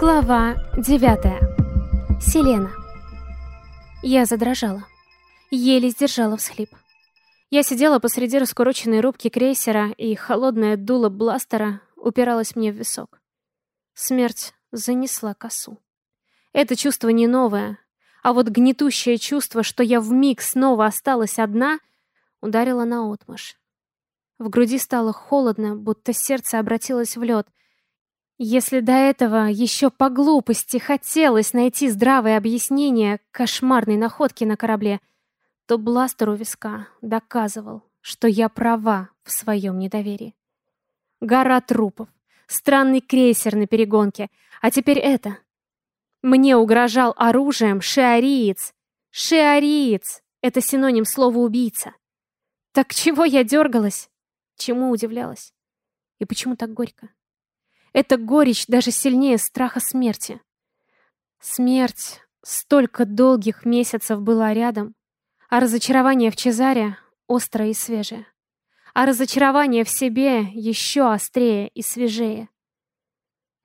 Глава девятая. Селена. Я задрожала. Еле сдержала всхлип. Я сидела посреди раскуроченной рубки крейсера, и холодное дуло бластера упиралось мне в висок. Смерть занесла косу. Это чувство не новое, а вот гнетущее чувство, что я вмиг снова осталась одна, ударило наотмашь. В груди стало холодно, будто сердце обратилось в лед — если до этого еще по глупости хотелось найти здравое объяснение кошмарной находки на корабле, то бластер у виска доказывал, что я права в своем недоверии. Гора трупов, странный крейсер на перегонке, а теперь это. Мне угрожал оружием шиариец. Шиариец — это синоним слова «убийца». Так чего я дергалась? Чему удивлялась? И почему так горько? Эта горечь даже сильнее страха смерти. Смерть столько долгих месяцев была рядом, а разочарование в Чезаре острое и свежее. А разочарование в себе еще острее и свежее.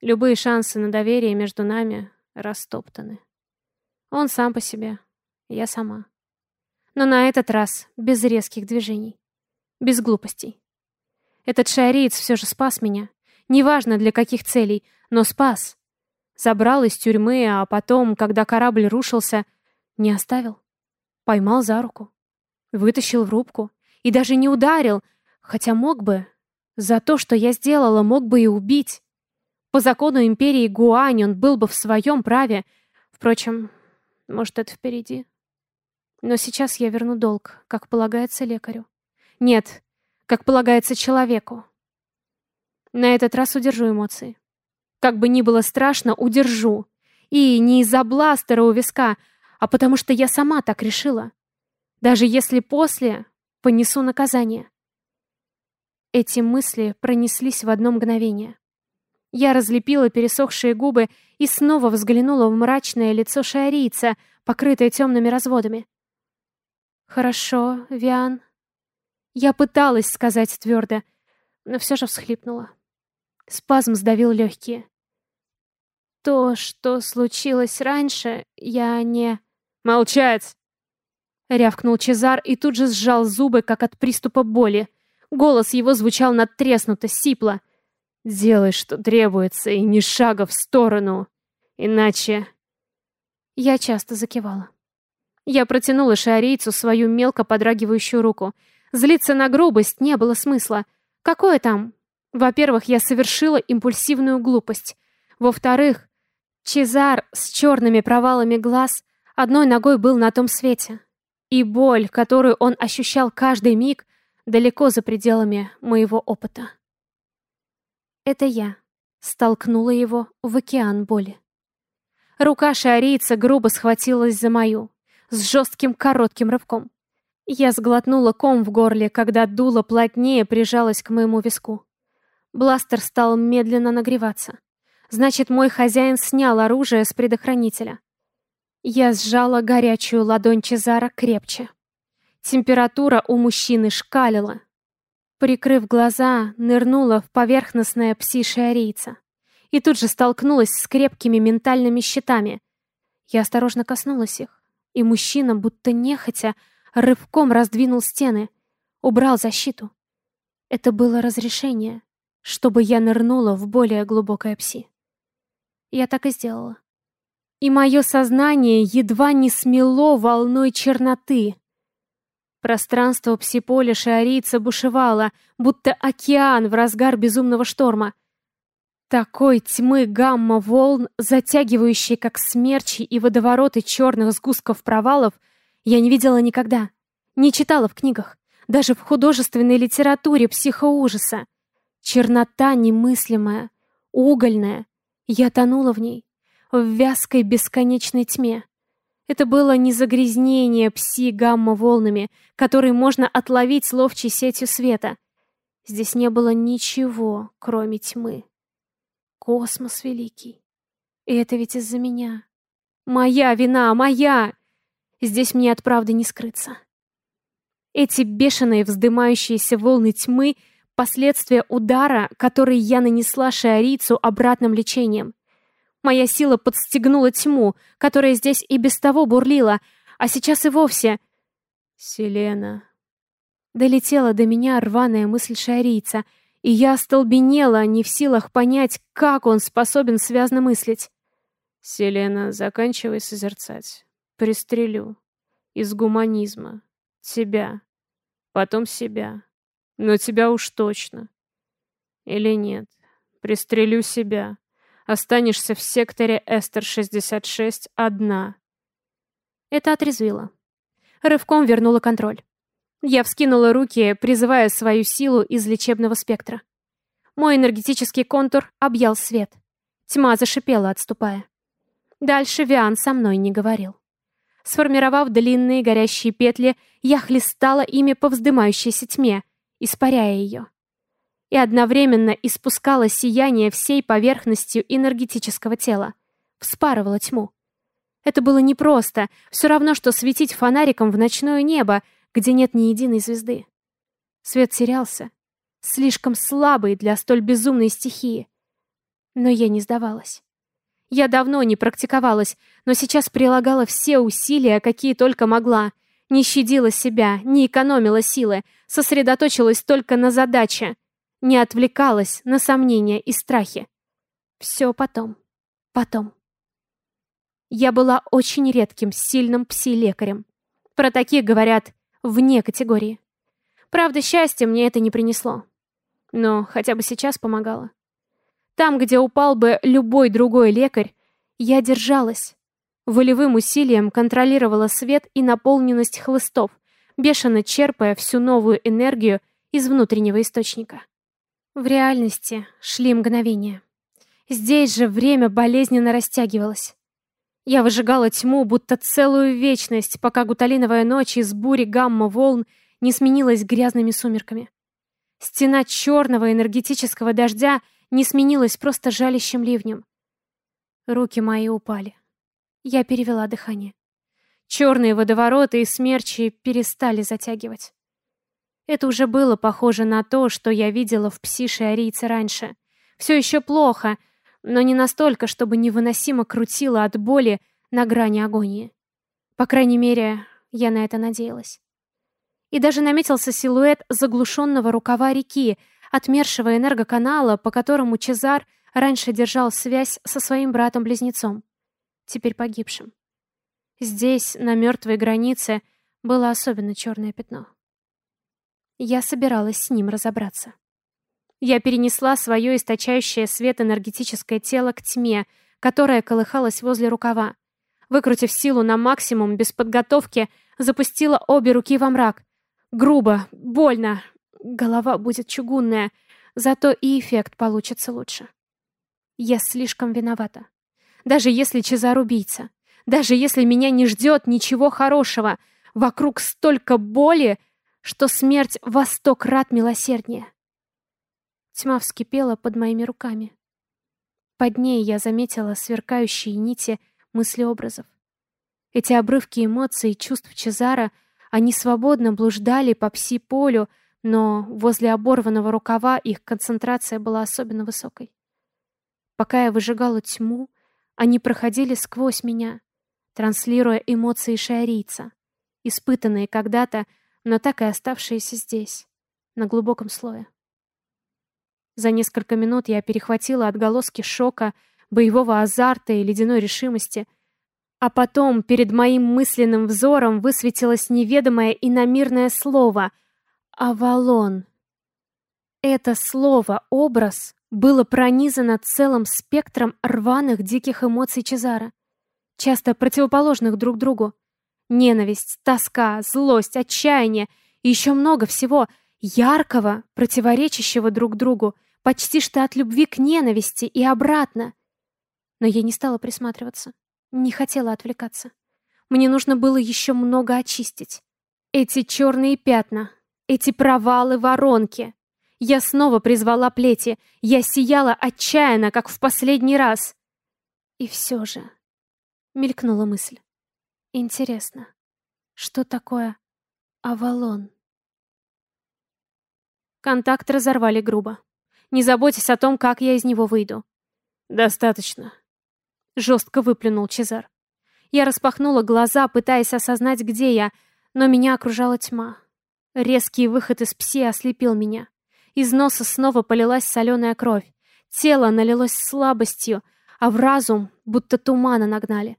Любые шансы на доверие между нами растоптаны. Он сам по себе, я сама. Но на этот раз без резких движений, без глупостей. Этот шариец все же спас меня, Неважно для каких целей, но спас. Забрал из тюрьмы, а потом, когда корабль рушился, не оставил. Поймал за руку. Вытащил в рубку. И даже не ударил, хотя мог бы. За то, что я сделала, мог бы и убить. По закону империи Гуань он был бы в своем праве. Впрочем, может, это впереди. Но сейчас я верну долг, как полагается лекарю. Нет, как полагается человеку. На этот раз удержу эмоции. Как бы ни было страшно, удержу. И не из-за бластера у виска, а потому что я сама так решила. Даже если после понесу наказание. Эти мысли пронеслись в одно мгновение. Я разлепила пересохшие губы и снова взглянула в мрачное лицо шиарийца, покрытое темными разводами. «Хорошо, Виан». Я пыталась сказать твердо, но все же всхлипнула. Спазм сдавил легкие. То, что случилось раньше, я не... «Молчать!» Рявкнул Чезар и тут же сжал зубы, как от приступа боли. Голос его звучал надтреснуто, сипло. «Делай, что требуется, и ни шага в сторону. Иначе...» Я часто закивала. Я протянула шиарийцу свою мелко подрагивающую руку. Злиться на грубость не было смысла. Какое там? Во-первых, я совершила импульсивную глупость. Во-вторых, Чезар с черными провалами глаз одной ногой был на том свете. И боль, которую он ощущал каждый миг, далеко за пределами моего опыта. Это я столкнула его в океан боли. Рука шиарийца грубо схватилась за мою, с жестким коротким рывком. Я сглотнула ком в горле, когда дуло плотнее прижалось к моему виску. Бластер стал медленно нагреваться. Значит, мой хозяин снял оружие с предохранителя. Я сжала горячую ладонь Чезара крепче. Температура у мужчины шкалила. Прикрыв глаза, нырнула в поверхностное пси-шиарийца. И тут же столкнулась с крепкими ментальными щитами. Я осторожно коснулась их, и мужчина, будто нехотя, рывком раздвинул стены, убрал защиту. Это было разрешение чтобы я нырнула в более глубокое пси. Я так и сделала. И мое сознание едва не смело волной черноты. Пространство псиполя шиарийца бушевало, будто океан в разгар безумного шторма. Такой тьмы гамма-волн, затягивающей как смерчи и водовороты черных сгустков провалов, я не видела никогда. Не читала в книгах. Даже в художественной литературе психоужаса. Чернота немыслимая, угольная. Я тонула в ней, в вязкой бесконечной тьме. Это было не загрязнение пси-гамма-волнами, которые можно отловить с ловчей сетью света. Здесь не было ничего, кроме тьмы. Космос великий. И это ведь из-за меня. Моя вина, моя! Здесь мне от правды не скрыться. Эти бешеные вздымающиеся волны тьмы — Последствия удара, который я нанесла шиарийцу обратным лечением. Моя сила подстегнула тьму, которая здесь и без того бурлила, а сейчас и вовсе... «Селена...» Долетела до меня рваная мысль шарийца, и я остолбенела, не в силах понять, как он способен связно мыслить. «Селена, заканчивай созерцать. Пристрелю. Из гуманизма. Тебя. Потом себя. Но тебя уж точно. Или нет. Пристрелю себя. Останешься в секторе Эстер-66 одна. Это отрезвило. Рывком вернула контроль. Я вскинула руки, призывая свою силу из лечебного спектра. Мой энергетический контур объял свет. Тьма зашипела, отступая. Дальше Виан со мной не говорил. Сформировав длинные горящие петли, я хлестала ими по вздымающейся тьме, испаряя ее. И одновременно испускала сияние всей поверхностью энергетического тела. Вспарывала тьму. Это было непросто, все равно, что светить фонариком в ночное небо, где нет ни единой звезды. Свет терялся, слишком слабый для столь безумной стихии. Но я не сдавалась. Я давно не практиковалась, но сейчас прилагала все усилия, какие только могла. Не щадила себя, не экономила силы, сосредоточилась только на задаче. Не отвлекалась на сомнения и страхи. Все потом. Потом. Я была очень редким, сильным пси-лекарем. Про таких говорят вне категории. Правда, счастья мне это не принесло. Но хотя бы сейчас помогало. Там, где упал бы любой другой лекарь, я держалась. Волевым усилием контролировала свет и наполненность хлыстов, бешено черпая всю новую энергию из внутреннего источника. В реальности шли мгновения. Здесь же время болезненно растягивалось. Я выжигала тьму, будто целую вечность, пока гуталиновая ночь из бури гамма-волн не сменилась грязными сумерками. Стена черного энергетического дождя — не сменилось просто жалящим ливнем. Руки мои упали. Я перевела дыхание. Черные водовороты и смерчи перестали затягивать. Это уже было похоже на то, что я видела в псише арийца раньше. Все еще плохо, но не настолько, чтобы невыносимо крутило от боли на грани агонии. По крайней мере, я на это надеялась. И даже наметился силуэт заглушенного рукава реки, отмершего энергоканала, по которому Чезар раньше держал связь со своим братом-близнецом, теперь погибшим. Здесь, на мертвой границе, было особенно черное пятно. Я собиралась с ним разобраться. Я перенесла свое источающее свет энергетическое тело к тьме, которая колыхалась возле рукава. Выкрутив силу на максимум, без подготовки, запустила обе руки во мрак. Грубо, больно, Голова будет чугунная, зато и эффект получится лучше. Я слишком виновата. Даже если Чезар убийца, даже если меня не ждет ничего хорошего, вокруг столько боли, что смерть во сто крат милосерднее. Тьма вскипела под моими руками. Под ней я заметила сверкающие нити мыслеобразов. Эти обрывки эмоций и чувств Чезара, они свободно блуждали по пси-полю, но возле оборванного рукава их концентрация была особенно высокой. Пока я выжигала тьму, они проходили сквозь меня, транслируя эмоции шиарийца, испытанные когда-то, но так и оставшиеся здесь, на глубоком слое. За несколько минут я перехватила отголоски шока, боевого азарта и ледяной решимости, а потом перед моим мысленным взором высветилось неведомое иномирное слово — Авалон. Это слово, образ, было пронизано целым спектром рваных диких эмоций Чезара, часто противоположных друг другу. Ненависть, тоска, злость, отчаяние и еще много всего яркого, противоречащего друг другу, почти что от любви к ненависти и обратно. Но я не стала присматриваться, не хотела отвлекаться. Мне нужно было еще много очистить. Эти черные пятна, эти провалы воронки. Я снова призвала плети. Я сияла отчаянно, как в последний раз. И все же... Мелькнула мысль. Интересно, что такое Авалон? Контакт разорвали грубо. Не заботьтесь о том, как я из него выйду. Достаточно. Жестко выплюнул Чезар. Я распахнула глаза, пытаясь осознать, где я, но меня окружала тьма. Резкий выход из пси ослепил меня. Из носа снова полилась соленая кровь. Тело налилось слабостью, а в разум будто тумана нагнали.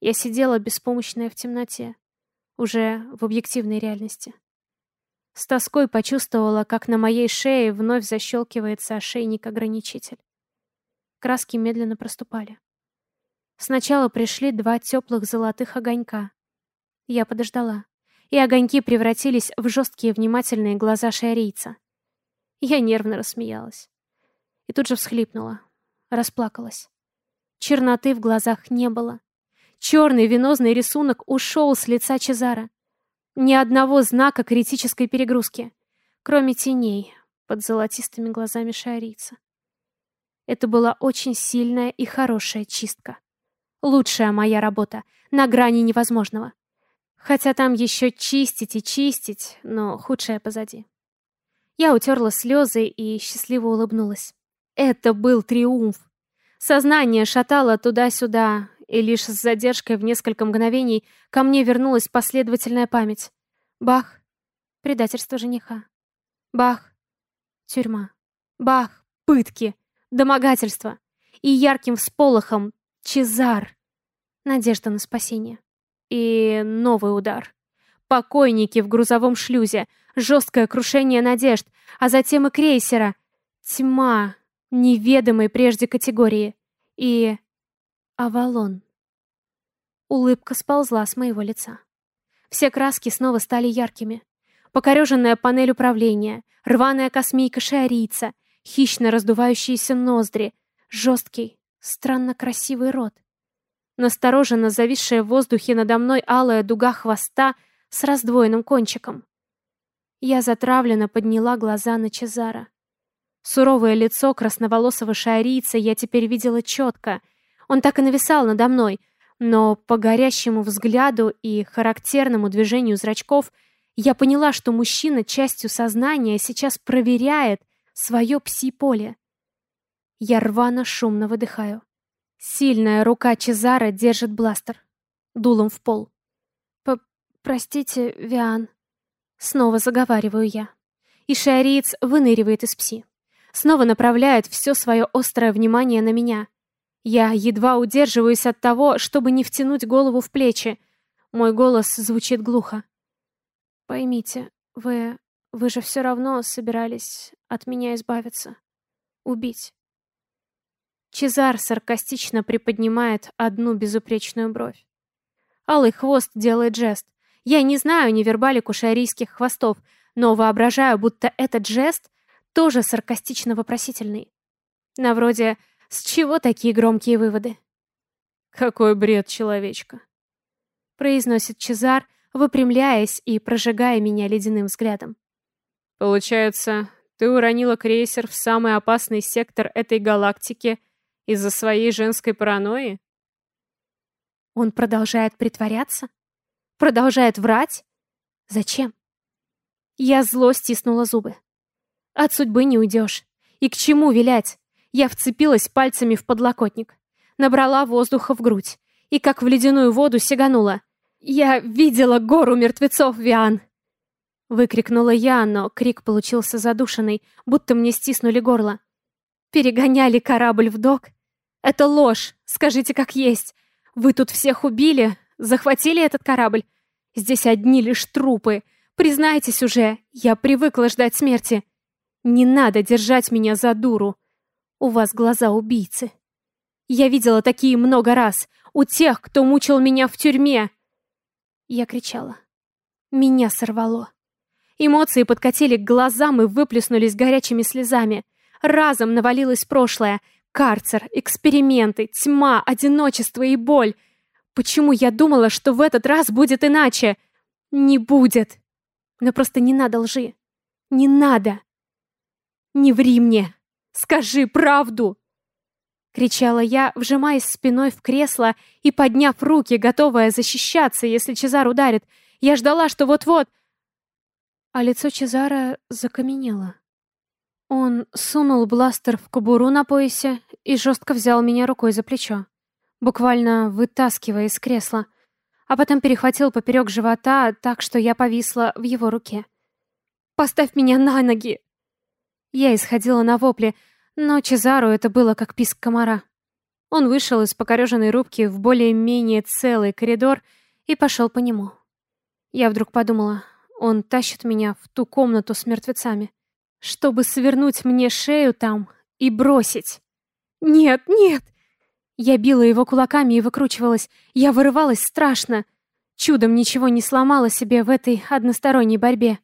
Я сидела беспомощная в темноте, уже в объективной реальности. С тоской почувствовала, как на моей шее вновь защелкивается ошейник-ограничитель. Краски медленно проступали. Сначала пришли два теплых золотых огонька. Я подождала, и огоньки превратились в жесткие внимательные глаза шиарийца. Я нервно рассмеялась. И тут же всхлипнула, расплакалась. Черноты в глазах не было. Черный венозный рисунок ушел с лица Чезара. Ни одного знака критической перегрузки, кроме теней под золотистыми глазами шарийца. Это была очень сильная и хорошая чистка. Лучшая моя работа, на грани невозможного. Хотя там еще чистить и чистить, но худшее позади. Я утерла слезы и счастливо улыбнулась. Это был триумф. Сознание шатало туда-сюда, и лишь с задержкой в несколько мгновений ко мне вернулась последовательная память. Бах! Предательство жениха. Бах! Тюрьма. Бах! Пытки! Домогательство! И ярким всполохом Чезар! Надежда на спасение. И новый удар. Покойники в грузовом шлюзе, жесткое крушение надежд, а затем и крейсера. Тьма неведомой прежде категории. И Авалон. Улыбка сползла с моего лица. Все краски снова стали яркими. Покореженная панель управления, рваная космейка шиарийца, хищно раздувающиеся ноздри, жесткий, странно красивый рот. Настороженно зависшая в воздухе надо мной алая дуга хвоста с раздвоенным кончиком. Я затравленно подняла глаза на Чезара. Суровое лицо красноволосого шиарийца я теперь видела четко — он так и нависал надо мной, но по горящему взгляду и характерному движению зрачков я поняла, что мужчина частью сознания сейчас проверяет свое пси-поле. Я рвано шумно выдыхаю. Сильная рука Чезара держит бластер. Дулом в пол. П «Простите, Виан». Снова заговариваю я. И шиариец выныривает из пси. Снова направляет все свое острое внимание на меня. Я едва удерживаюсь от того, чтобы не втянуть голову в плечи. Мой голос звучит глухо. Поймите, вы... вы же все равно собирались от меня избавиться. Убить. Чезар саркастично приподнимает одну безупречную бровь. Алый хвост делает жест. Я не знаю невербалику шарийских хвостов, но воображаю, будто этот жест тоже саркастично-вопросительный. На вроде с чего такие громкие выводы? Какой бред, человечка. Произносит Чезар, выпрямляясь и прожигая меня ледяным взглядом. Получается, ты уронила крейсер в самый опасный сектор этой галактики из-за своей женской паранойи? Он продолжает притворяться? Продолжает врать? Зачем? Я зло стиснула зубы. От судьбы не уйдешь. И к чему вилять? Я вцепилась пальцами в подлокотник, набрала воздуха в грудь и, как в ледяную воду, сиганула. «Я видела гору мертвецов, Виан!» Выкрикнула я, но крик получился задушенный, будто мне стиснули горло. «Перегоняли корабль в док? Это ложь, скажите как есть. Вы тут всех убили, захватили этот корабль. Здесь одни лишь трупы. Признайтесь уже, я привыкла ждать смерти. Не надо держать меня за дуру. У вас глаза убийцы. Я видела такие много раз. У тех, кто мучил меня в тюрьме. Я кричала. Меня сорвало. Эмоции подкатили к глазам и выплеснулись горячими слезами. Разом навалилось прошлое. Карцер, эксперименты, тьма, одиночество и боль. Почему я думала, что в этот раз будет иначе? Не будет. Но просто не надо лжи. Не надо. Не ври мне. Скажи правду!» Кричала я, вжимаясь спиной в кресло и подняв руки, готовая защищаться, если Чезар ударит. Я ждала, что вот-вот... А лицо Чезара закаменело. Он сунул бластер в кобуру на поясе и жестко взял меня рукой за плечо. Буквально вытаскивая из кресла, а потом перехватил поперек живота так, что я повисла в его руке. «Поставь меня на ноги!» Я исходила на вопли, но Чезару это было как писк комара. Он вышел из покореженной рубки в более-менее целый коридор и пошел по нему. Я вдруг подумала, он тащит меня в ту комнату с мертвецами, чтобы свернуть мне шею там и бросить. Нет, нет! Я била его кулаками и выкручивалась. Я вырывалась страшно. Чудом ничего не сломала себе в этой односторонней борьбе.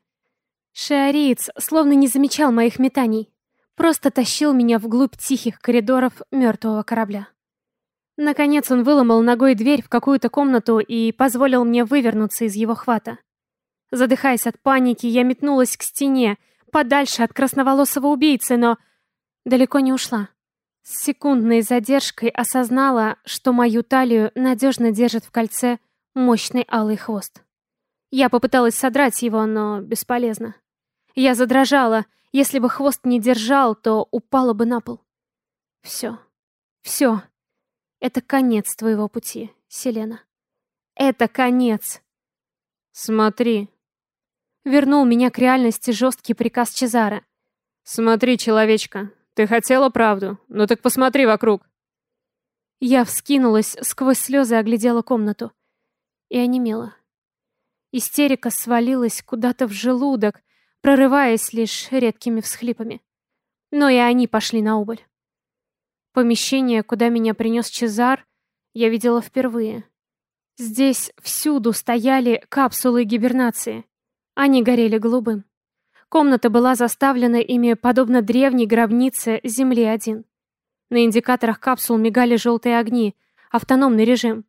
Шиариец словно не замечал моих метаний. Просто тащил меня вглубь тихих коридоров мертвого корабля. Наконец он выломал ногой дверь в какую-то комнату и позволил мне вывернуться из его хвата. Задыхаясь от паники, я метнулась к стене, подальше от красноволосого убийцы, но далеко не ушла. С секундной задержкой осознала, что мою талию надежно держит в кольце мощный алый хвост. Я попыталась содрать его, но бесполезно. Я задрожала. Если бы хвост не держал, то упала бы на пол. Все. Все. Это конец твоего пути, Селена. Это конец. Смотри. Вернул меня к реальности жесткий приказ Чезара. Смотри, человечка, ты хотела правду, ну так посмотри вокруг. Я вскинулась, сквозь слезы оглядела комнату. И онемела. Истерика свалилась куда-то в желудок, прорываясь лишь редкими всхлипами. Но и они пошли на убыль. Помещение, куда меня принес Чезар, я видела впервые. Здесь всюду стояли капсулы гибернации. Они горели голубым. Комната была заставлена ими подобно древней гробнице Земли-1. На индикаторах капсул мигали желтые огни, автономный режим.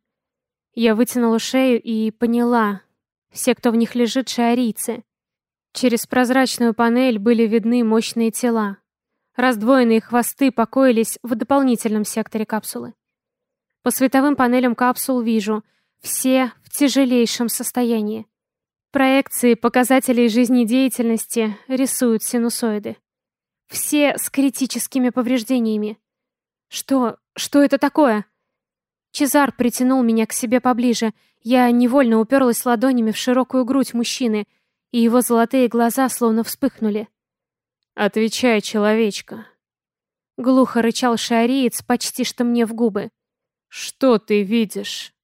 Я вытянула шею и поняла. Все, кто в них лежит, шиарийцы. Через прозрачную панель были видны мощные тела, Раздвоенные хвосты покоились в дополнительном секторе капсулы. По световым панелям капсул вижу, все в тяжелейшем состоянии. Проекции показателей жизнедеятельности рисуют синусоиды. Все с критическими повреждениями. Что? Что это такое? Чезар притянул меня к себе поближе. Я невольно уперлась ладонями в широкую грудь мужчины, и его золотые глаза словно вспыхнули. «Отвечай, человечка!» Глухо рычал шариец почти что мне в губы. «Что ты видишь?»